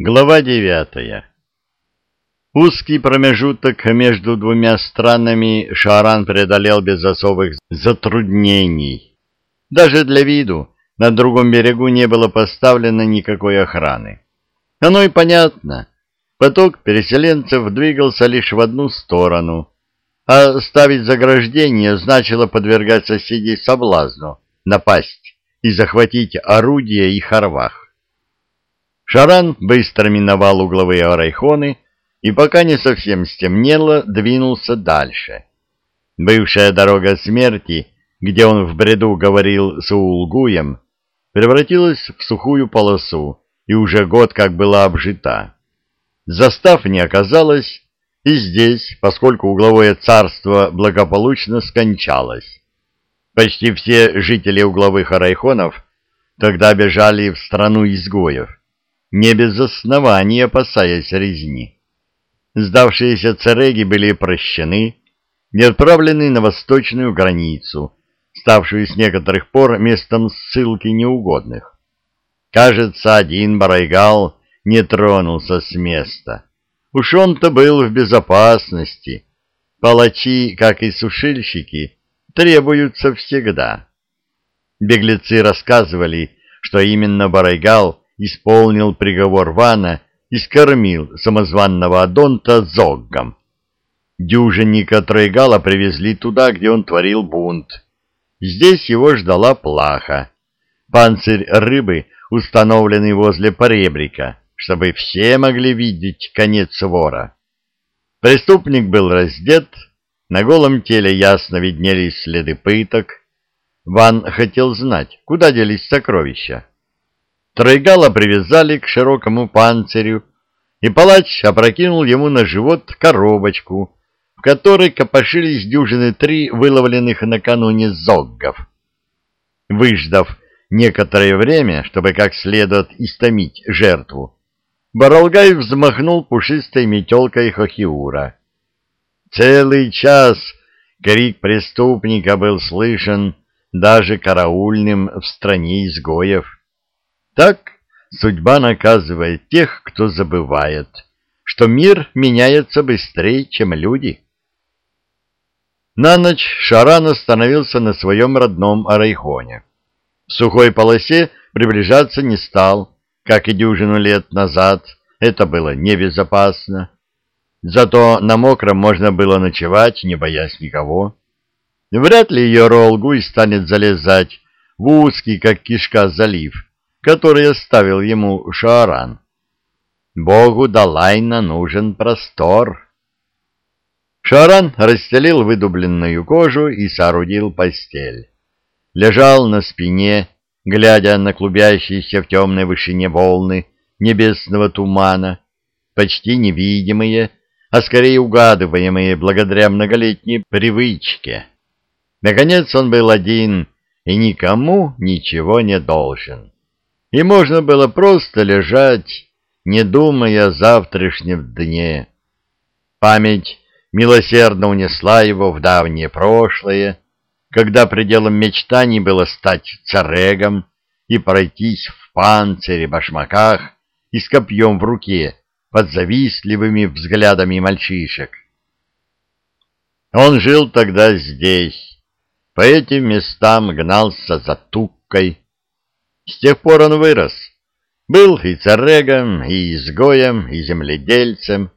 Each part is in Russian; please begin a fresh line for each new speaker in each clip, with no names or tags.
Глава девятая Узкий промежуток между двумя странами Шаран преодолел без особых затруднений. Даже для виду на другом берегу не было поставлено никакой охраны. Оно и понятно. Поток переселенцев двигался лишь в одну сторону, а ставить заграждение значило подвергать соседей соблазну, напасть и захватить орудия и хорвах. Шаран быстро миновал угловые арайхоны и, пока не совсем стемнело, двинулся дальше. Бывшая дорога смерти, где он в бреду говорил с Улгуем, превратилась в сухую полосу и уже год как была обжита. Застав не оказалось, и здесь, поскольку угловое царство благополучно скончалось. Почти все жители угловых арайхонов тогда бежали в страну изгоев, не без основания опасаясь резни. Сдавшиеся цареги были прощены и отправлены на восточную границу, ставшую с некоторых пор местом ссылки неугодных. Кажется, один Барайгал не тронулся с места. Уж он-то был в безопасности. Палачи, как и сушильщики, требуются всегда. Беглецы рассказывали, что именно Барайгал исполнил приговор Вана и скормил самозванного Адонта зоггом. Дюжинника Тройгала привезли туда, где он творил бунт. Здесь его ждала плаха. Панцирь рыбы, установленный возле поребрика, чтобы все могли видеть конец вора. Преступник был раздет, на голом теле ясно виднелись следы пыток. Ван хотел знать, куда делись сокровища. Тройгала привязали к широкому панцирю, и палач опрокинул ему на живот коробочку, в которой копошились дюжины три выловленных накануне зоггов. Выждав некоторое время, чтобы как следует истомить жертву, Баралгай взмахнул пушистой метелкой Хохиура. Целый час крик преступника был слышен даже караульным в стране изгоев. Так судьба наказывает тех, кто забывает, что мир меняется быстрее, чем люди. На ночь Шаран остановился на своем родном Арайхоне. В сухой полосе приближаться не стал, как и дюжину лет назад, это было небезопасно. Зато на мокром можно было ночевать, не боясь никого. Вряд ли ее Ролгуй станет залезать в узкий, как кишка, залив, который оставил ему Шааран. Богу Далайна нужен простор. Шааран расстелил выдубленную кожу и соорудил постель. Лежал на спине, глядя на клубящиеся в темной вышине волны небесного тумана, почти невидимые, а скорее угадываемые благодаря многолетней привычке. Наконец он был один и никому ничего не должен и можно было просто лежать, не думая о завтрашнем дне. Память милосердно унесла его в давнее прошлое, когда пределом мечтаний было стать царегом и пройтись в панцире, башмаках и с копьем в руке под завистливыми взглядами мальчишек. Он жил тогда здесь, по этим местам гнался за туккой, с тех пор он вырос. Был и царегом, и изгоем, и земледельцем.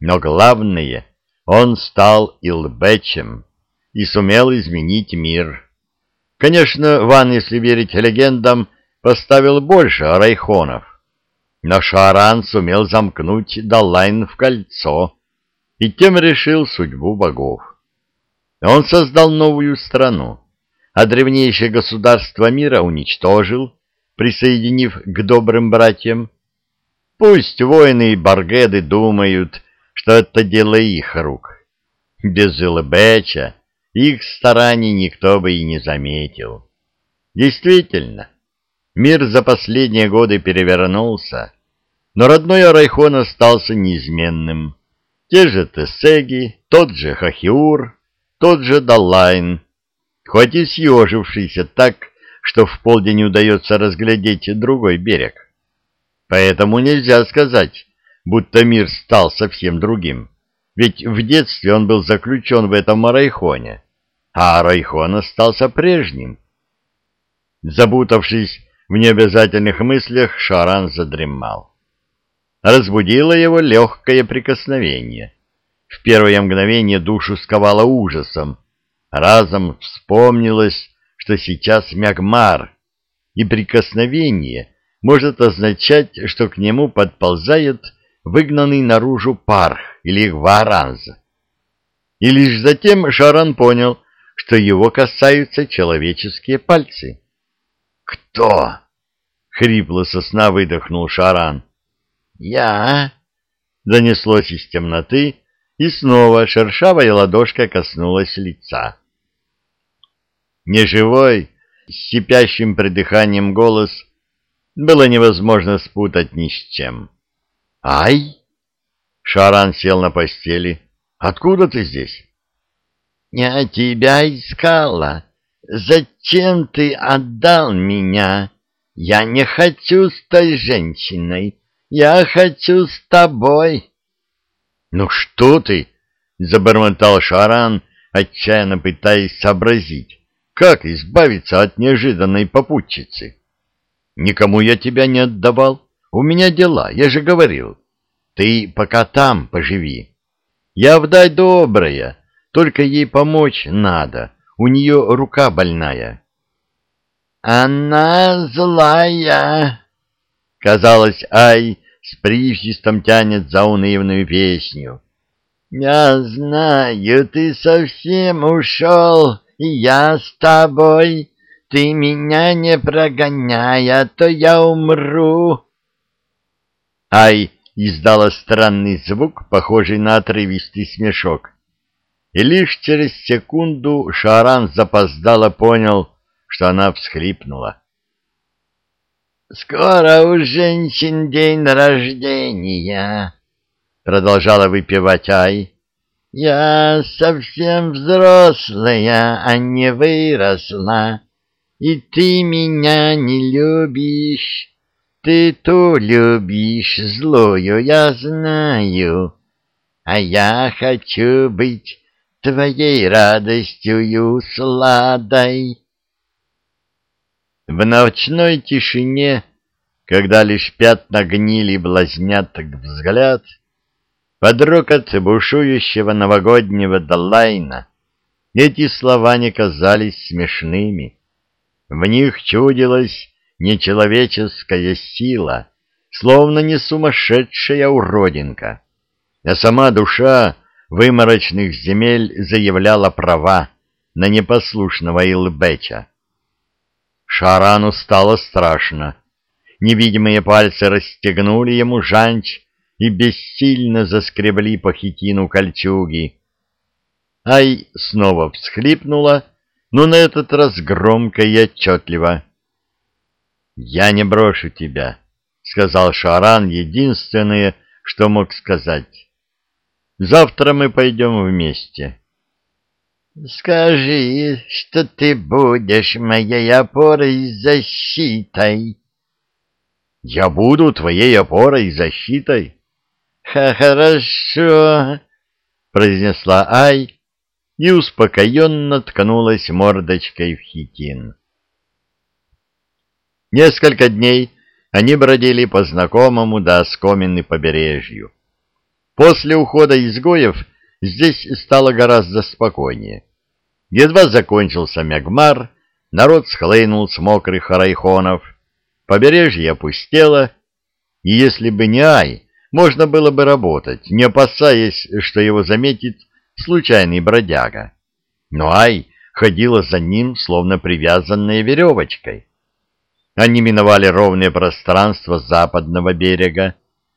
Но главное, он стал илбечем и сумел изменить мир. Конечно, Ван, если верить легендам, поставил больше райхонов. Но Шаран сумел замкнуть Далайн в кольцо и тем решил судьбу богов. Он создал новую страну а древнейшее государство мира уничтожил, присоединив к добрым братьям. Пусть воины и баргеды думают, что это дело их рук. Без Илбеча их стараний никто бы и не заметил. Действительно, мир за последние годы перевернулся, но родной Арайхон остался неизменным. Те же Тесеги, тот же Хахиур, тот же Далайн — хоть и съежившийся так, что в полдень удается разглядеть другой берег. Поэтому нельзя сказать, будто мир стал совсем другим. Ведь в детстве он был заключен в этом Арайхоне, а Арайхон остался прежним. Запутавшись в необязательных мыслях, Шаран задремал. Разбудило его легкое прикосновение. В первое мгновение душу сковало ужасом. Разом вспомнилось, что сейчас Мягмар, и прикосновение может означать, что к нему подползает выгнанный наружу парх или варанз. И лишь затем Шаран понял, что его касаются человеческие пальцы. «Кто?» — хрипло со сна выдохнул Шаран. «Я?» — донеслось из темноты, и снова шершавая ладошка коснулась лица. Неживой, с сипящим придыханием голос было невозможно спутать ни с чем. «Ай!» Шаран сел на постели. «Откуда ты здесь?» «Я тебя искала. Зачем ты отдал меня? Я не хочу с той женщиной. Я хочу с тобой». «Ну что ты?» — забормотал Шаран, отчаянно пытаясь сообразить, как избавиться от неожиданной попутчицы. «Никому я тебя не отдавал. У меня дела, я же говорил. Ты пока там поживи. Я вдать добрая, только ей помочь надо. У нее рука больная». «Она злая!» Казалось, Ай с причистом тянет заунывную песню. «Я знаю, ты совсем ушел, я с тобой. Ты меня не прогоняй, а то я умру». Ай издала странный звук, похожий на отрывистый смешок. И лишь через секунду Шаран запоздало понял, что она всхлипнула. «Скоро у женщин день рождения», — продолжала выпивать Ай. «Я совсем взрослая, а не выросла, и ты меня не любишь. Ты ту любишь злую, я знаю, а я хочу быть твоей радостью сладой». В ночной тишине, когда лишь пятна гнили блазнят взгляд, под рокот бушующего новогоднего Далайна эти слова не казались смешными. В них чудилась нечеловеческая сила, словно не сумасшедшая уродинка, а сама душа выморочных земель заявляла права на непослушного Илбеча. Шарану стало страшно. Невидимые пальцы расстегнули ему жанч и бессильно заскребли по хитину кольчуги. Ай снова всхлипнула, но на этот раз громко и отчетливо. «Я не брошу тебя», — сказал Шаран единственное, что мог сказать. «Завтра мы пойдем вместе». Скажи, что ты будешь моей опорой и защитой. Я буду твоей опорой и защитой. Хорошо, произнесла Ай и успокоенно ткнулась мордочкой в хитин. Несколько дней они бродили по знакомому до оскомины побережью. После ухода изгоев здесь стало гораздо спокойнее. Едва закончился Мягмар, народ схлынул с мокрых арайхонов, побережье опустело, и если бы не Ай, можно было бы работать, не опасаясь, что его заметит случайный бродяга. Но Ай ходила за ним, словно привязанная веревочкой. Они миновали ровное пространство западного берега,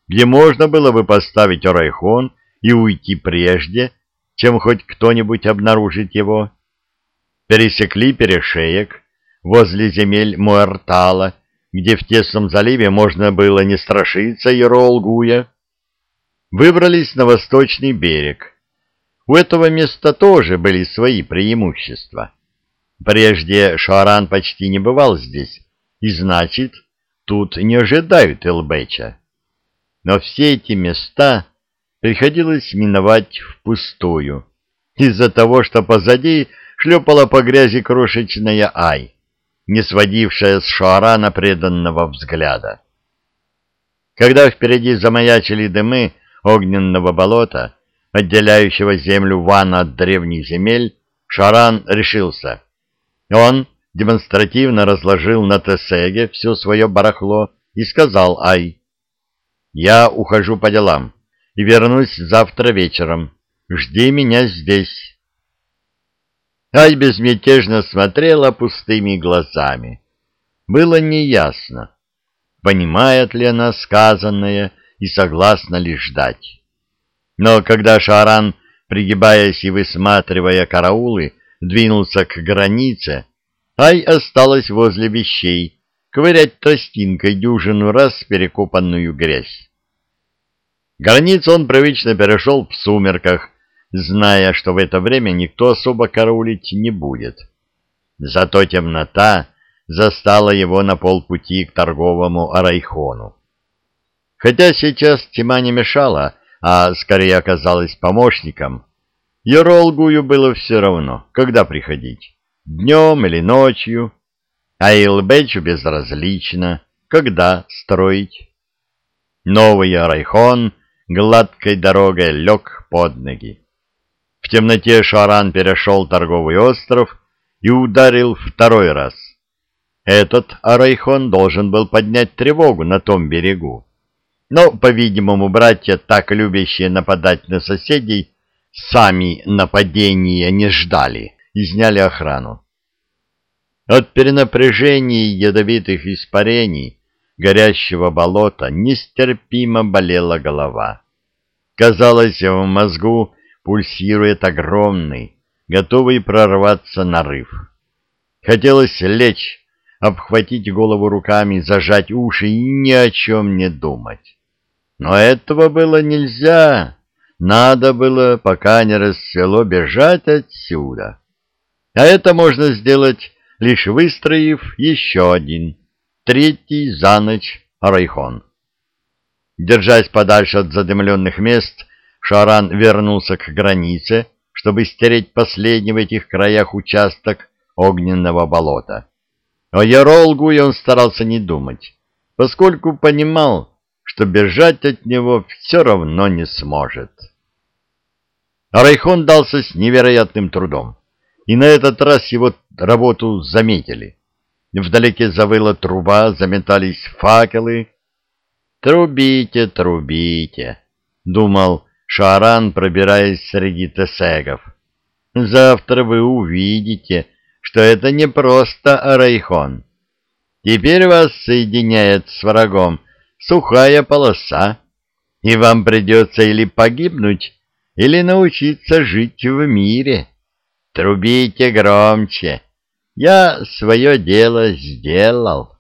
где можно было бы поставить Орайхон и уйти прежде, чем хоть кто-нибудь обнаружит его. Пересекли перешеек возле земель Муэртала, где в тесном заливе можно было не страшиться Еролгуя. Выбрались на восточный берег. У этого места тоже были свои преимущества. Прежде Шаран почти не бывал здесь, и значит, тут не ожидают Элбеча. Но все эти места приходилось миновать впустую, из-за того, что позади шлепала по грязи крошечная Ай, не сводившая с Шуарана преданного взгляда. Когда впереди замаячили дымы огненного болота, отделяющего землю Вана от древних земель, Шаран решился. Он демонстративно разложил на Тесеге все свое барахло и сказал Ай, «Я ухожу по делам и вернусь завтра вечером. Жди меня здесь». Ай безмятежно смотрела пустыми глазами. Было неясно, понимает ли она сказанное и согласна ли ждать. Но когда Шаран, пригибаясь и высматривая караулы, двинулся к границе, Ай осталась возле вещей, ковырять тростинкой дюжину раз перекопанную грязь. Границу он привычно перешел в сумерках, зная, что в это время никто особо караулить не будет. Зато темнота застала его на полпути к торговому Арайхону. Хотя сейчас тьма не мешала, а скорее оказалась помощником, Еролгую было все равно, когда приходить, днем или ночью, а Илбечу безразлично, когда строить. Новый Арайхон гладкой дорогой лег под ноги. В темноте Шаран перешел торговый остров и ударил второй раз. Этот Арайхон должен был поднять тревогу на том берегу. Но, по-видимому, братья, так любящие нападать на соседей, сами нападения не ждали и сняли охрану. От перенапряжений ядовитых испарений горящего болота нестерпимо болела голова. Казалось, в мозгу пульсирует огромный, готовый прорваться нарыв. Хотелось лечь, обхватить голову руками, зажать уши и ни о чем не думать. Но этого было нельзя. Надо было, пока не расцвело, бежать отсюда. А это можно сделать, лишь выстроив еще один, третий за ночь райхон. Держась подальше от задымленных мест, Шаран вернулся к границе, чтобы стереть последний в этих краях участок огненного болота. О Яролгуе он старался не думать, поскольку понимал, что бежать от него все равно не сможет. Райхон дался с невероятным трудом, и на этот раз его работу заметили. Вдалеке завыла труба, заметались факелы. «Трубите, трубите», — думал Шаран, пробираясь среди тесегов. «Завтра вы увидите, что это не просто Райхон. Теперь вас соединяет с врагом сухая полоса, и вам придется или погибнуть, или научиться жить в мире. Трубите громче. Я свое дело сделал.